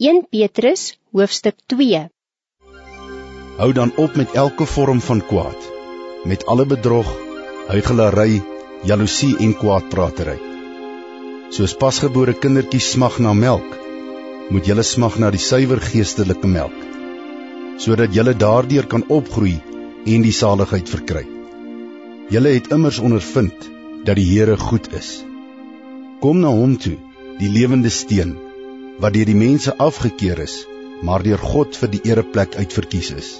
1 Petrus hoofstuk 2 Hou dan op met elke vorm van kwaad, met alle bedrog, huigelary, jaloesie en kwaadpratery. Soos pasgebore kindertjies smag na melk, moet julle smag na die suiwer geestelike melk, sodat julle daardeur kan opgroei en die saligheid verkry. Julle het immers ondervind dat die Here goed is. Kom na hom toe, die lewende steen, wat deur die mense afgekeur is, maar deur God vir die ereplek uitverkies is.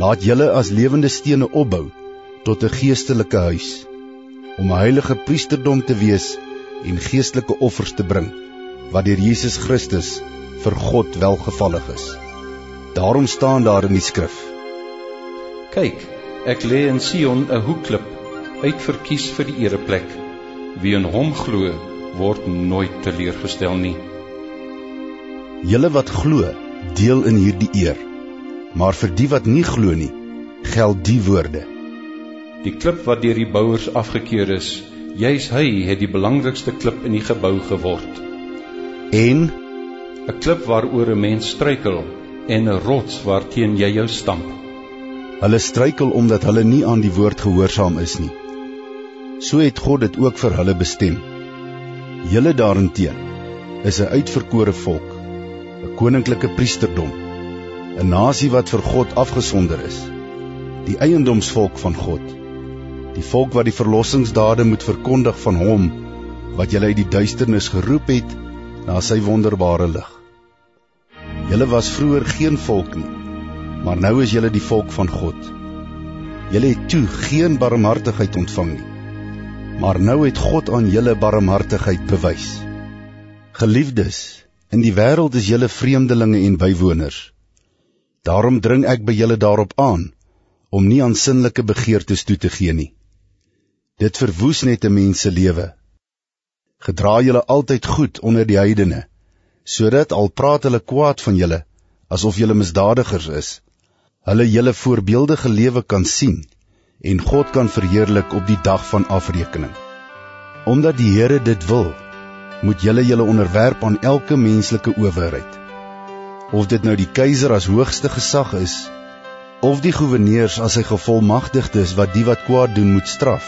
Laat julle as lewende stene opbou tot 'n geestelike huis om 'n heilige priesterdom te wees en geestelike offers te bring wat deur Jesus Christus vir God welgevallig is. Daarom staan daar in die skrif: Kyk, ek lê in Sion 'n hoekklip, uitverkies vir die ereplek. Wie in hom glo, word nooit teleurgestel nie. Julle wat glo, deel in hierdie eer. Maar vir die wat nie glo nie, geld die woorde: Die klip wat deur die bouers afgekeur is, juis hy het die belangrikste klip in die gebou geword. En 'n klip waaroor 'n mens struikel en 'n rots waarteen jy jou stamp. hulle struikel omdat hulle nie aan die woord gehoorsaam is nie. So het God dit ook vir hulle bestem. Julle daarenteen is 'n uitverkore volk, 'n koninklike priesterdom, 'n nasie wat vir God afgesonder is, die eiendomsvolk van God, die volk wat die verlossingsdade moet verkondig van hom wat julle uit die duisternis geroep het na sy wonderbare lig. Julle was vroeër geen volk nie, maar nou is julle die volk van God. Julle het toe geen barmhartigheid ontvang nie, maar nou het God aan julle barmhartigheid bewys. Geliefdes, in die wêreld is julle vreemdelinge en bywoners. Daarom dring ek by julle daarop aan om nie aan sinnelike begeertes toe te gee nie. Dit verwoes net 'n mens se lewe. Gedra julle altyd goed onder die heidene, sodat al praat hulle kwaad van julle asof julle misdadigers is, hulle julle voorbeeldige lewe kan sien en God kan verheerlik op die dag van afrekening. Omdat die Here dit wil, moet julle julle onderwerp aan elke menslike owerheid. Of dit nou die keiser as hoogste gesag is, of die goewerneurs as sy gevolmagtigdes wat die wat kwaad doen moet straf,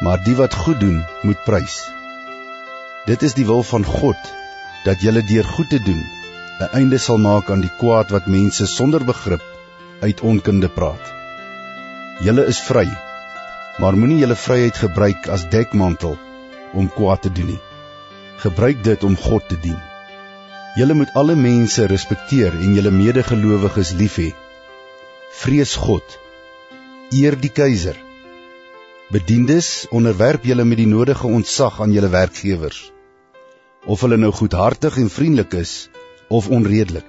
maar die wat goed doen moet prys. Dit is die wil van God dat julle deur goed te doen 'n einde sal maak aan die kwaad wat mense sonder begrip uit onkunde praat. Julle is vry, maar moenie julle vryheid gebruik as dekmantel om kwaad te doen nie. Gebruik dit om God te dien. Julle moet alle mense respekteer en julle medegelowiges lief hê. Vrees God. Eer die keiser. Bediendes, onderwerp julle met die nodige ontzag aan julle werkgewers of hulle nou goedhartig en vriendelik is of onredelik.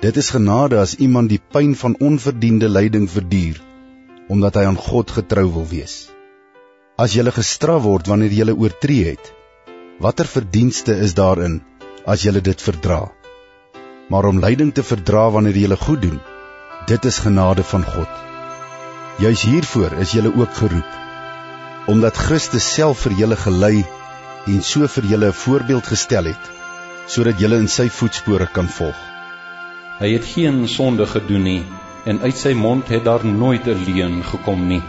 Dit is genade as iemand die pyn van onverdiende lyding verduur omdat hy aan God getrou wil wees. As jy gestraf word wanneer jy oortree het, watter verdienste is daarin as jy dit verdra? Maar om lyding te verdra wanneer jy goed doen, dit is genade van God. Juis hiervoor is jy ook geroep, omdat Christus self vir julle gelei en so vir julle 'n voorbeeld gestel het sodat julle in sy voetspore kan volg. Hy het geen sonde gedoen nie en uit sy mond het daar nooit 'n leuen gekom nie.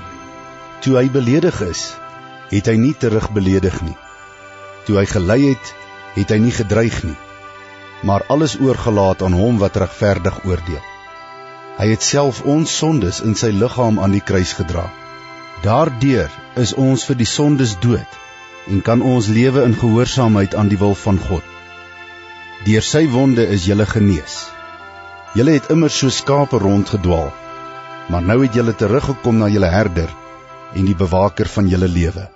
Toe hy beledig is, het hy nie terug beledig nie. Toe hy gelei het, het hy nie gedreig nie, maar alles oorgelaat aan hom wat regverdig oordeel. Hy het self ons sondes in sy liggaam aan die kruis gedra. Daardeur is ons vir die sondes dood en kan ons lewe in gehoorsaamheid aan die wil van God. Deur sy wonde is julle genees. Julle het immer so skape rondgedwaal, maar nou het julle teruggekom na julle herder en die bewaker van julle lewe.